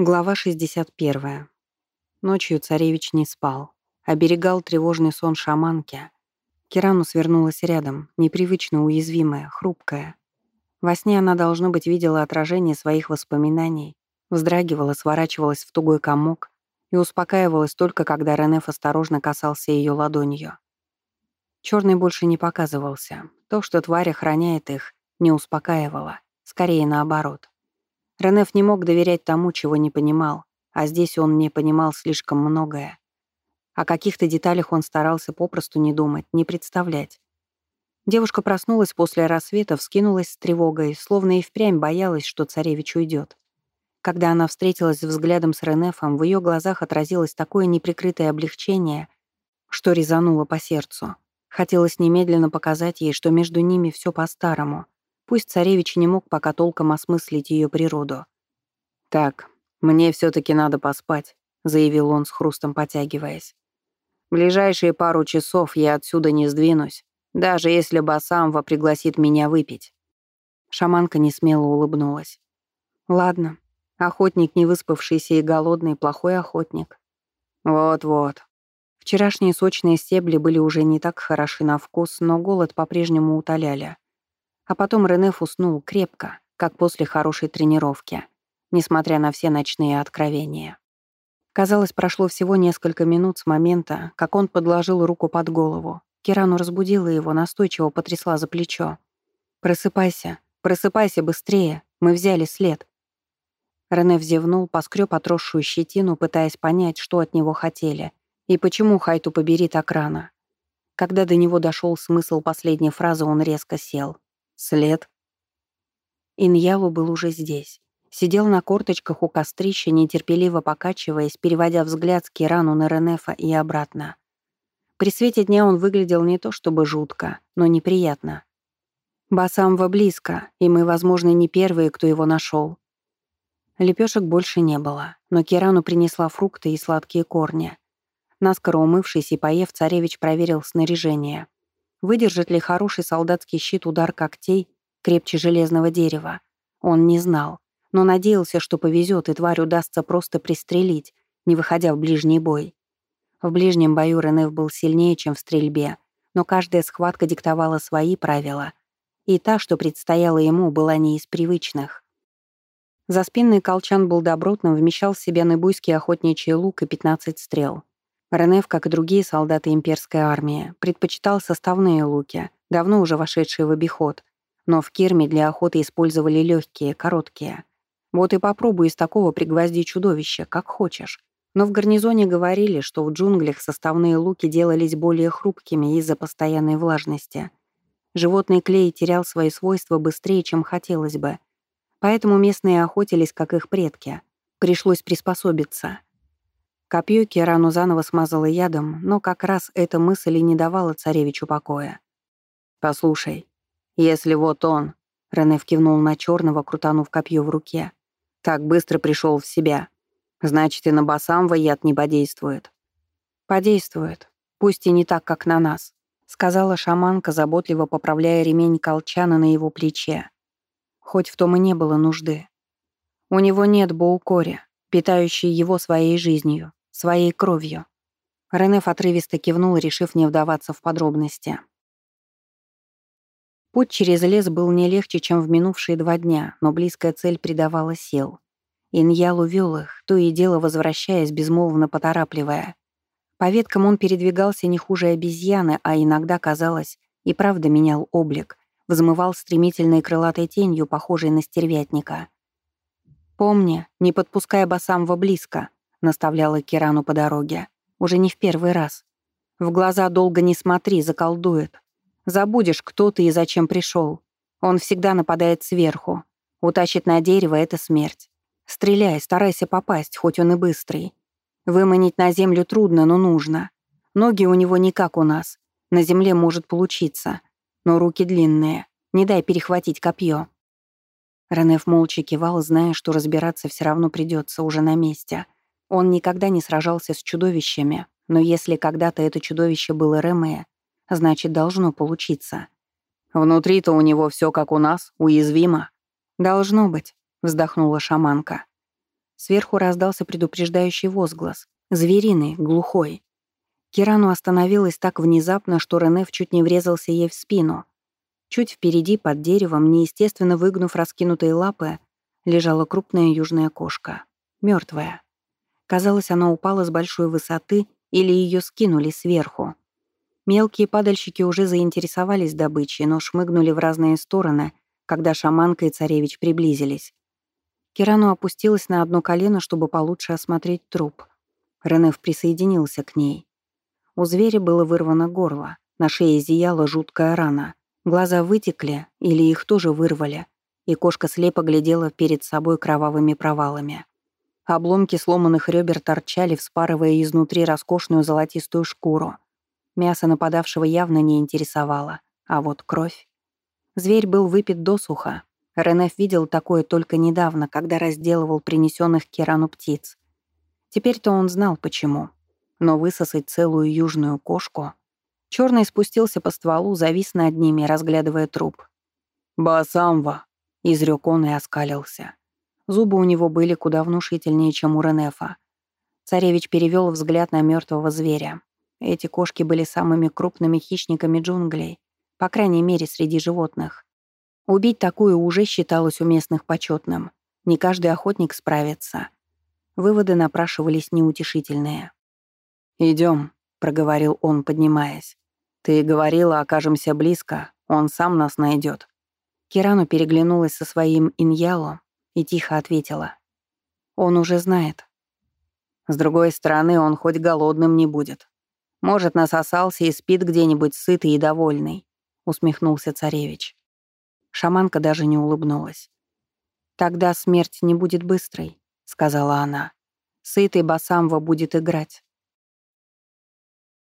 Глава 61. Ночью царевич не спал. Оберегал тревожный сон шаманки. Кирану свернулась рядом, непривычно уязвимая, хрупкая. Во сне она, должно быть, видела отражение своих воспоминаний, вздрагивала, сворачивалась в тугой комок и успокаивалась только, когда Ренеф осторожно касался ее ладонью. Черный больше не показывался. То, что тварь охраняет их, не успокаивало. Скорее наоборот. Ренеф не мог доверять тому, чего не понимал, а здесь он не понимал слишком многое. О каких-то деталях он старался попросту не думать, не представлять. Девушка проснулась после рассвета, вскинулась с тревогой, словно и впрямь боялась, что царевич уйдет. Когда она встретилась взглядом с Ренефом, в ее глазах отразилось такое неприкрытое облегчение, что резануло по сердцу. Хотелось немедленно показать ей, что между ними все по-старому — Пусть царевич не мог пока толком осмыслить ее природу. «Так, мне все таки надо поспать», — заявил он с хрустом потягиваясь. «Ближайшие пару часов я отсюда не сдвинусь, даже если Басамва пригласит меня выпить». Шаманка несмело улыбнулась. «Ладно, охотник не выспавшийся и голодный, плохой охотник». «Вот-вот». Вчерашние сочные стебли были уже не так хороши на вкус, но голод по-прежнему утоляли. А потом Ренеф уснул крепко, как после хорошей тренировки, несмотря на все ночные откровения. Казалось, прошло всего несколько минут с момента, как он подложил руку под голову. Кирану разбудила его, настойчиво потрясла за плечо. «Просыпайся, просыпайся быстрее, мы взяли след». Рене взевнул, поскреб отросшую щетину, пытаясь понять, что от него хотели, и почему Хайту побери так рано. Когда до него дошел смысл последней фразы, он резко сел. След. Иньялу был уже здесь. Сидел на корточках у кострища, нетерпеливо покачиваясь, переводя взгляд с Кирану на Ренефа и обратно. При свете дня он выглядел не то чтобы жутко, но неприятно. Басамва близко, и мы, возможно, не первые, кто его нашел. Лепешек больше не было, но Кирану принесла фрукты и сладкие корни. Наскоро умывшись и поев, царевич проверил снаряжение — Выдержит ли хороший солдатский щит удар когтей крепче железного дерева? Он не знал, но надеялся, что повезет, и тварь удастся просто пристрелить, не выходя в ближний бой. В ближнем бою Ренеф был сильнее, чем в стрельбе, но каждая схватка диктовала свои правила, и та, что предстояла ему, была не из привычных. Заспинный колчан был добротным, вмещал в себя небуйский охотничий лук и 15 стрел. Ренеф, как и другие солдаты имперской армии, предпочитал составные луки, давно уже вошедшие в обиход, но в Кирме для охоты использовали легкие, короткие. Вот и попробуй из такого пригвозди чудовище, как хочешь. Но в гарнизоне говорили, что в джунглях составные луки делались более хрупкими из-за постоянной влажности. Животный клей терял свои свойства быстрее, чем хотелось бы. Поэтому местные охотились, как их предки. Пришлось приспособиться — Копье Кирану заново смазало ядом, но как раз эта мысль и не давала царевичу покоя. «Послушай, если вот он...» — Рене кивнул на черного, крутанув копье в руке. «Так быстро пришел в себя. Значит, и на Басамва яд не подействует». «Подействует. Пусть и не так, как на нас», — сказала шаманка, заботливо поправляя ремень колчана на его плече. Хоть в том и не было нужды. У него нет боукори, питающей его своей жизнью своей кровью. Ренеф отрывисто кивнул, решив не вдаваться в подробности. Путь через лес был не легче, чем в минувшие два дня, но близкая цель придавала сил. Иньял увел их, то и дело возвращаясь, безмолвно поторапливая. По веткам он передвигался не хуже обезьяны, а иногда, казалось, и правда менял облик, взмывал стремительной крылатой тенью, похожей на стервятника. «Помни, не подпускай Басамва близко», — наставляла Кирану по дороге. Уже не в первый раз. «В глаза долго не смотри, заколдует. Забудешь, кто ты и зачем пришел. Он всегда нападает сверху. Утащит на дерево — это смерть. Стреляй, старайся попасть, хоть он и быстрый. Выманить на землю трудно, но нужно. Ноги у него не как у нас. На земле может получиться. Но руки длинные. Не дай перехватить копье. Ренеф молча кивал, зная, что разбираться все равно придется уже на месте — он никогда не сражался с чудовищами, но если когда-то это чудовище было Ремея, значит, должно получиться. «Внутри-то у него все как у нас, уязвимо». «Должно быть», — вздохнула шаманка. Сверху раздался предупреждающий возглас. Звериный, глухой. Кирану остановилась так внезапно, что Ренеф чуть не врезался ей в спину. Чуть впереди, под деревом, неестественно выгнув раскинутые лапы, лежала крупная южная кошка. мертвая. Казалось, она упала с большой высоты или ее скинули сверху. Мелкие падальщики уже заинтересовались добычей, но шмыгнули в разные стороны, когда шаманка и царевич приблизились. Кирану опустилась на одно колено, чтобы получше осмотреть труп. Ренеф присоединился к ней. У зверя было вырвано горло, на шее зияла жуткая рана. Глаза вытекли или их тоже вырвали, и кошка слепо глядела перед собой кровавыми провалами. Обломки сломанных ребер торчали, вспарывая изнутри роскошную золотистую шкуру. Мясо нападавшего явно не интересовало, а вот кровь. Зверь был выпит досуха. Ренеф видел такое только недавно, когда разделывал принесенных Кирану птиц. Теперь-то он знал, почему. Но высосать целую южную кошку... Черный спустился по стволу, завис над ними, разглядывая труп. «Басамва!» — изрек он и оскалился. Зубы у него были куда внушительнее, чем у Ренефа. Царевич перевел взгляд на мертвого зверя. Эти кошки были самыми крупными хищниками джунглей, по крайней мере, среди животных. Убить такую уже считалось у местных почетным. Не каждый охотник справится. Выводы напрашивались неутешительные. Идем, проговорил он, поднимаясь. «Ты говорила, окажемся близко, он сам нас найдет. Кирану переглянулась со своим иньяло и тихо ответила. «Он уже знает». С другой стороны, он хоть голодным не будет. Может, насосался и спит где-нибудь сытый и довольный, усмехнулся царевич. Шаманка даже не улыбнулась. «Тогда смерть не будет быстрой», — сказала она. «Сытый Басамва будет играть.